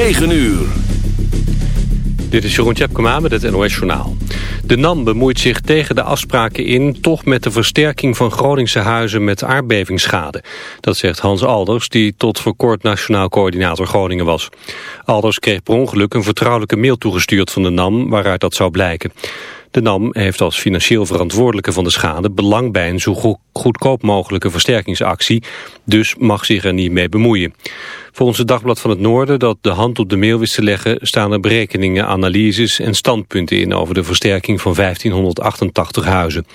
9 uur. Dit is Jeroen Tjepkema met het NOS Journaal. De NAM bemoeit zich tegen de afspraken in... toch met de versterking van Groningse huizen met aardbevingsschade. Dat zegt Hans Alders, die tot voor kort Nationaal Coördinator Groningen was. Alders kreeg per ongeluk een vertrouwelijke mail toegestuurd van de NAM... waaruit dat zou blijken. De NAM heeft als financieel verantwoordelijke van de schade belang bij een zo goedkoop mogelijke versterkingsactie, dus mag zich er niet mee bemoeien. Volgens het Dagblad van het Noorden dat de hand op de mail wist te leggen staan er berekeningen, analyses en standpunten in over de versterking van 1588 huizen.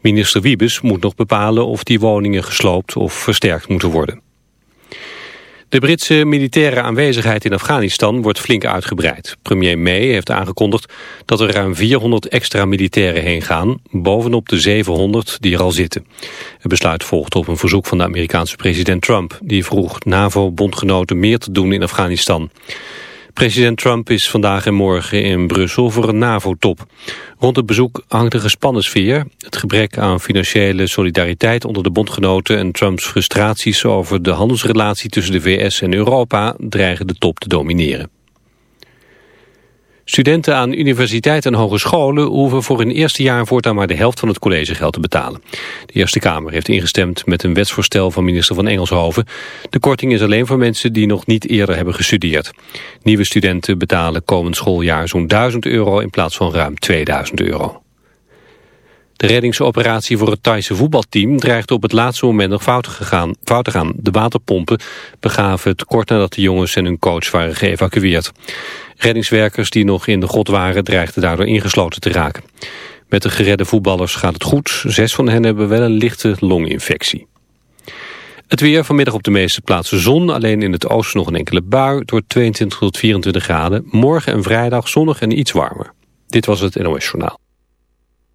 Minister Wiebes moet nog bepalen of die woningen gesloopt of versterkt moeten worden. De Britse militaire aanwezigheid in Afghanistan wordt flink uitgebreid. Premier May heeft aangekondigd dat er ruim 400 extra militairen heen gaan, bovenop de 700 die er al zitten. Het besluit volgt op een verzoek van de Amerikaanse president Trump, die vroeg NAVO-bondgenoten meer te doen in Afghanistan. President Trump is vandaag en morgen in Brussel voor een NAVO-top. Rond het bezoek hangt een gespannen sfeer. Het gebrek aan financiële solidariteit onder de bondgenoten... en Trumps frustraties over de handelsrelatie tussen de VS en Europa... dreigen de top te domineren. Studenten aan universiteiten en hogescholen hoeven voor hun eerste jaar voortaan maar de helft van het collegegeld te betalen. De Eerste Kamer heeft ingestemd met een wetsvoorstel van minister van Engelshoven. De korting is alleen voor mensen die nog niet eerder hebben gestudeerd. Nieuwe studenten betalen komend schooljaar zo'n 1000 euro in plaats van ruim 2000 euro. De reddingsoperatie voor het Thaise voetbalteam dreigt op het laatste moment nog fout, gegaan, fout te gaan. De waterpompen begaven het kort nadat de jongens en hun coach waren geëvacueerd. Reddingswerkers die nog in de grot waren dreigden daardoor ingesloten te raken. Met de geredde voetballers gaat het goed. Zes van hen hebben wel een lichte longinfectie. Het weer vanmiddag op de meeste plaatsen zon. Alleen in het oosten nog een enkele bui. Door 22 tot 24 graden. Morgen en vrijdag zonnig en iets warmer. Dit was het NOS Journaal.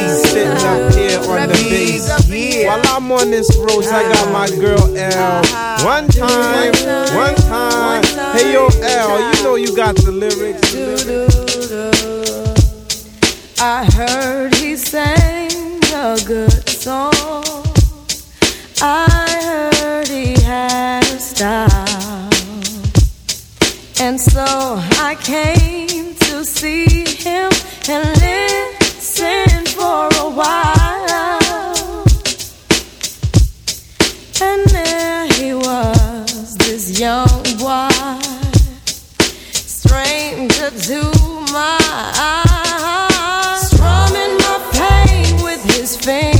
Little sitting up here on the bass. While I'm on this road, I got my uh-huh. girl L. Uh-huh. One time, one time. Hey yo, L, you know you got the lyrics. I heard he sang a good song. I heard he had a style. And so I came to see him and listen young boy, stranger to my eyes, strumming my pain with his fingers.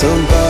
somebody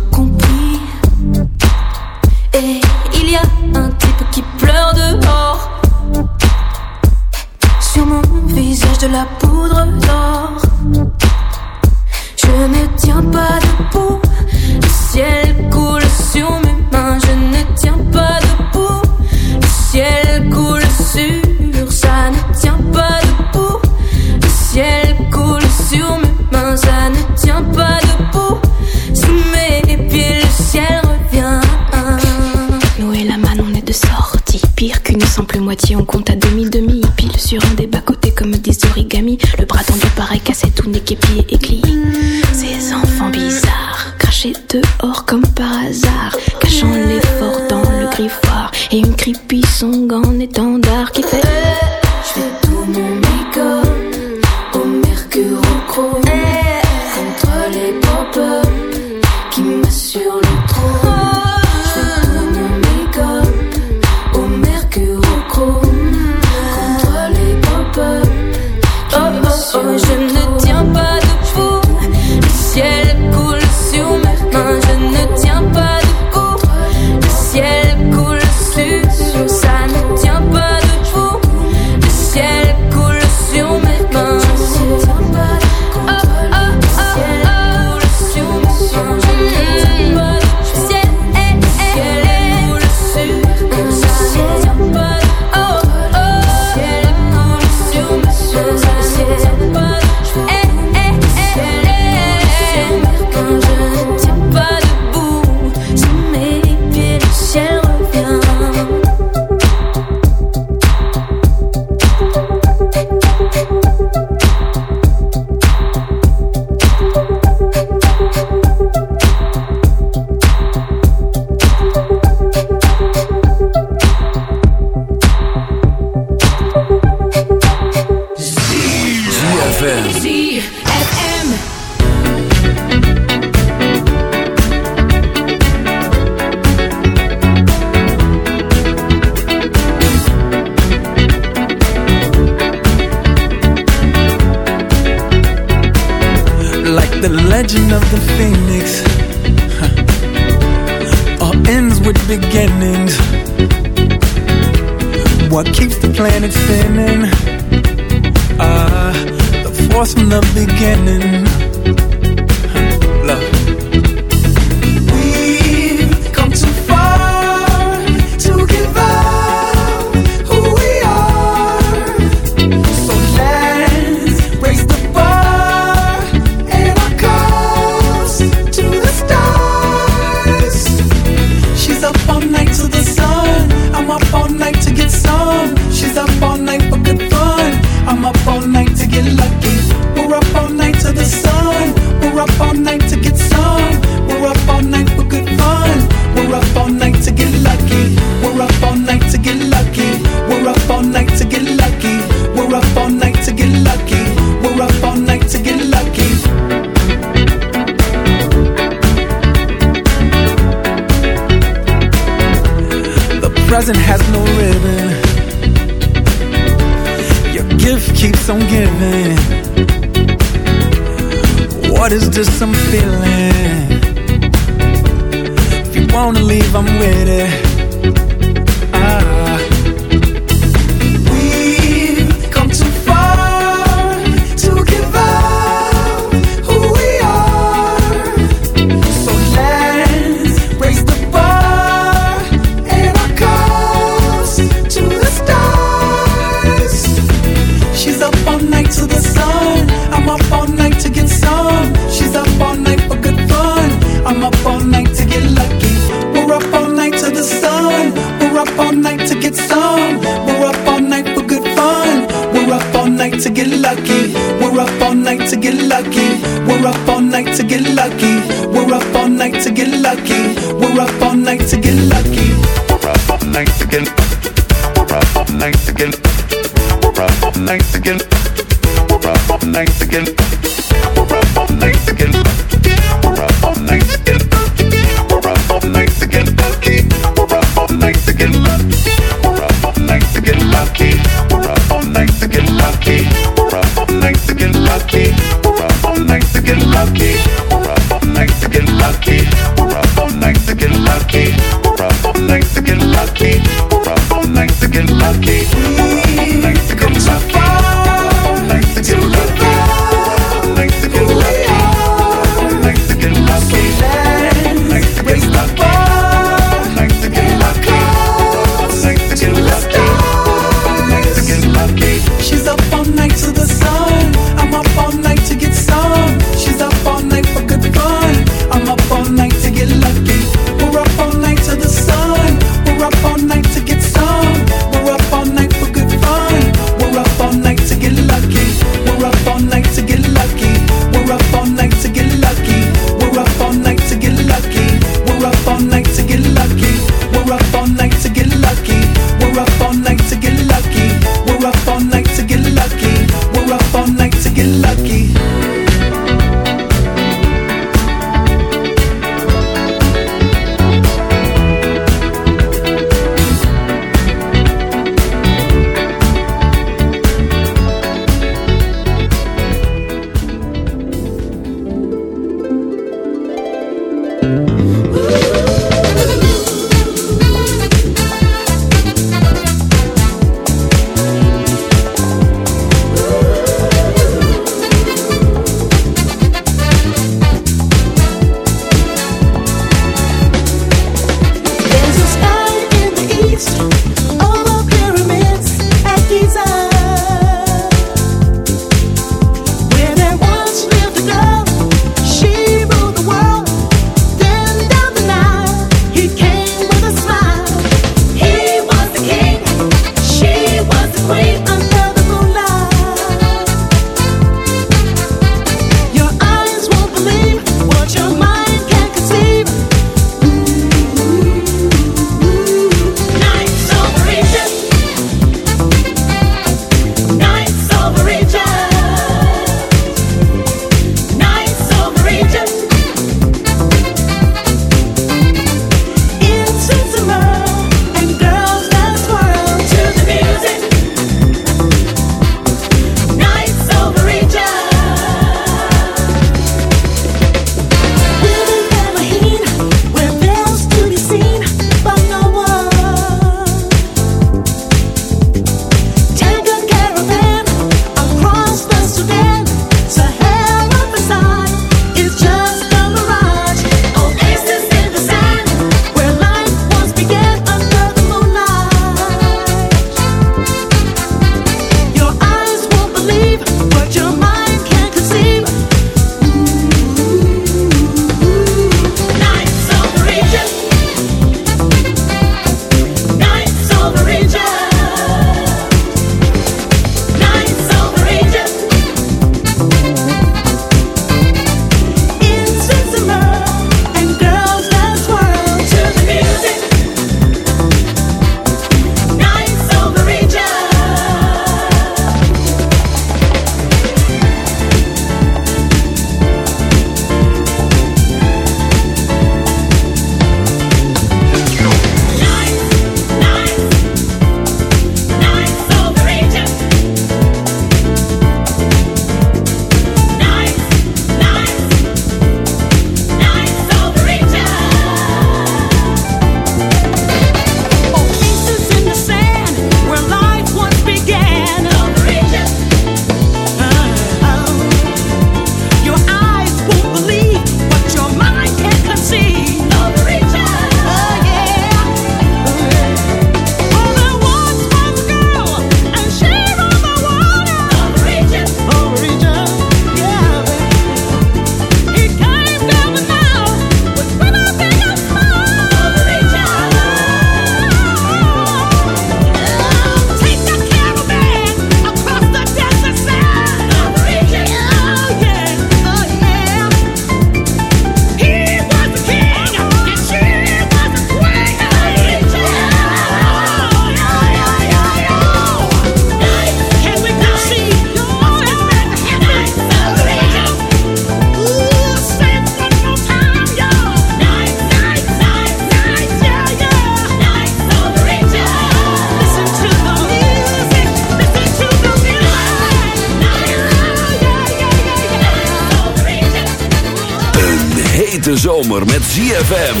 zomer met ZFM.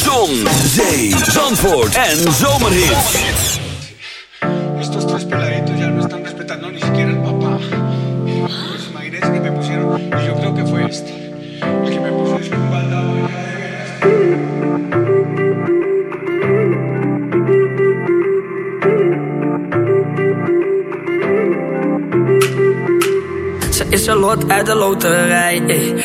Zon, zee, zandvoort en zomerhit. Estos tres peladitos ya no están respetando ni siquiera el papá. Pues imagínense que me pusieron, y yo creo que fue este, el que me puso ese baldado is een lot uit de loterij. Ey.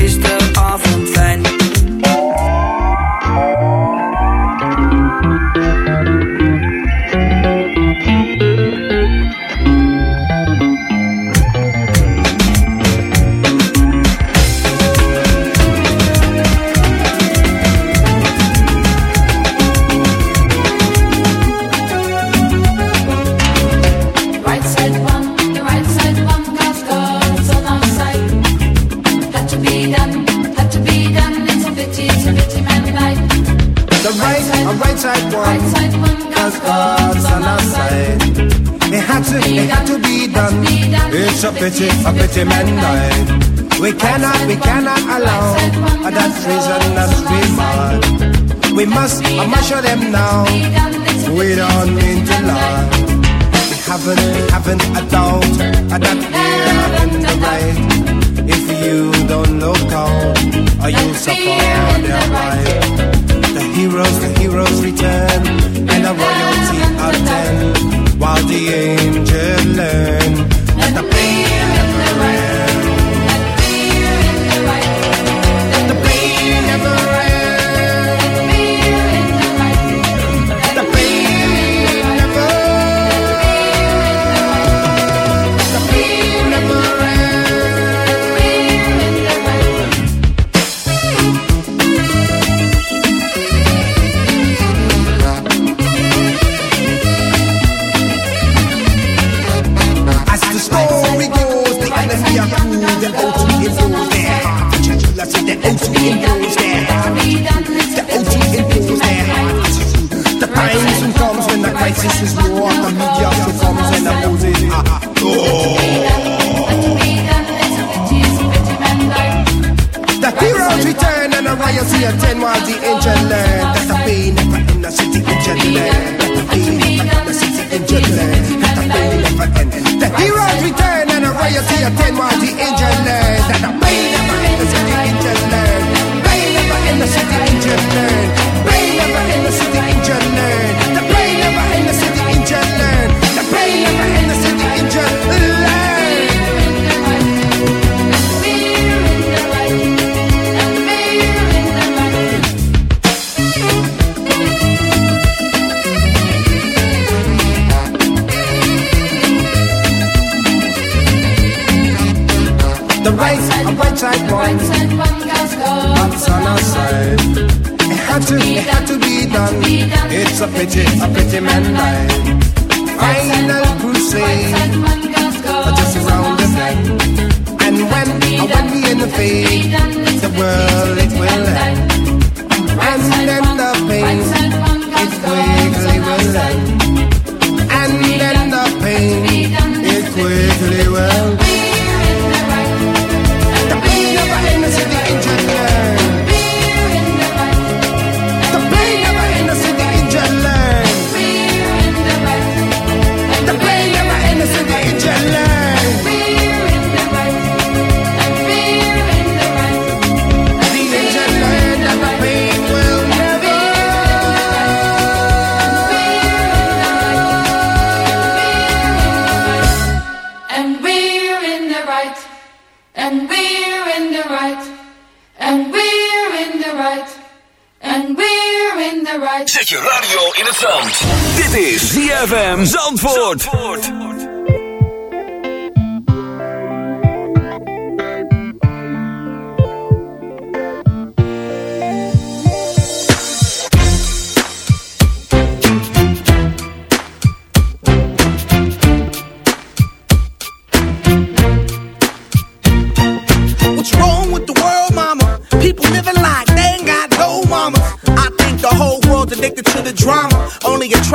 I'ma show them now. Right. And we're in the right. And we're in the right. And we're in the right. Zet je radio in het zand. Dit is ZFM Zandvoort. What's nigga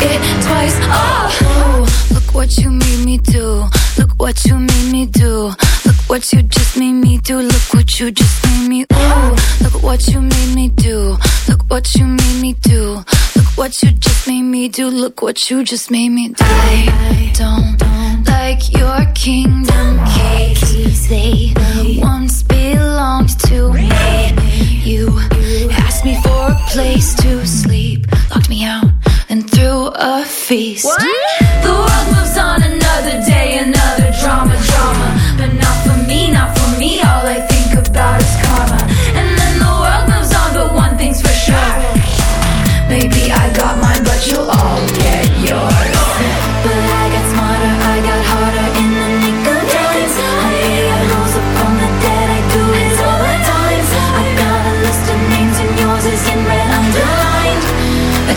it twice. Oh, look what you made me do. Look what you made me do. Look what you just made me do. Look what you just made me. Ooh, look what you made me do. Look what you made me do. Look what you just made me do. Look what you just made me do. I don't like your kingdom keys. They once belonged to me. You asked me for a place to sleep, locked me out, and threw a feast. The world moves on another day, another drama, drama. But not for me, not for me. All I think about is karma. And then the world moves on, but one thing's for sure. Maybe I got mine, but you'll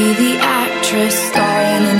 Be the actress starring in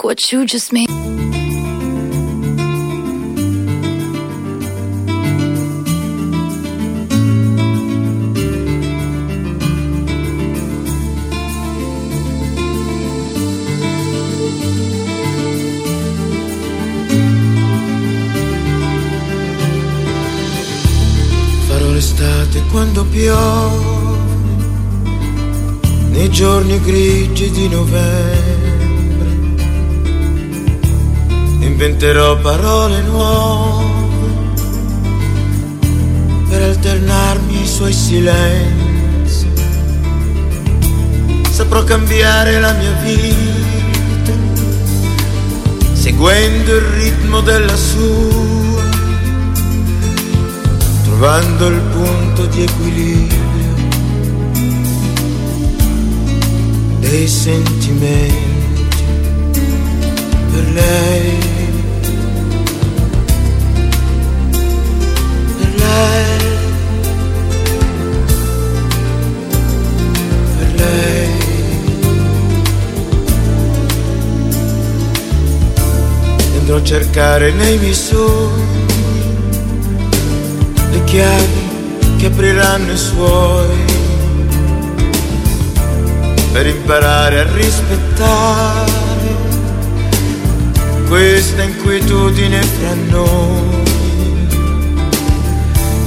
look what you just made. L'estate quando piove, nei giorni grigi di novembre inventerò parole nuove per alternarmi ai suoi silenzi. Saprò cambiare la mia vita, seguendo il ritmo della sua trovando il punto di equilibrio dei sentimenti per lei, per lei. E cercare nei miei sogni le chiavi che apriranno i suoi per imparare a rispettare questa inquietudine fra noi.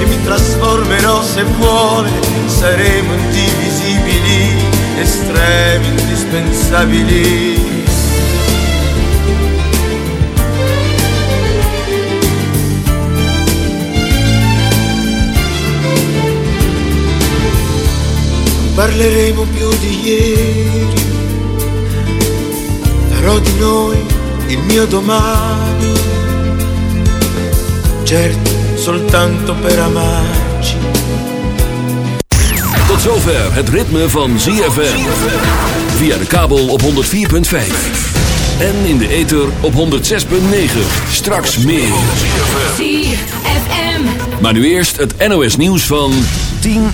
e mi trasformerò se vuole, saremo indivisibili, estremi, indispensabili. Parleremo più di ieri, farò di noi il mio domani, certo soltanto per amarci. Tot zover het ritme van ZFM. Via de kabel op 104.5. En in de ether op 106.9. Straks meer. ZFM. Maar nu eerst het NOS nieuws van 10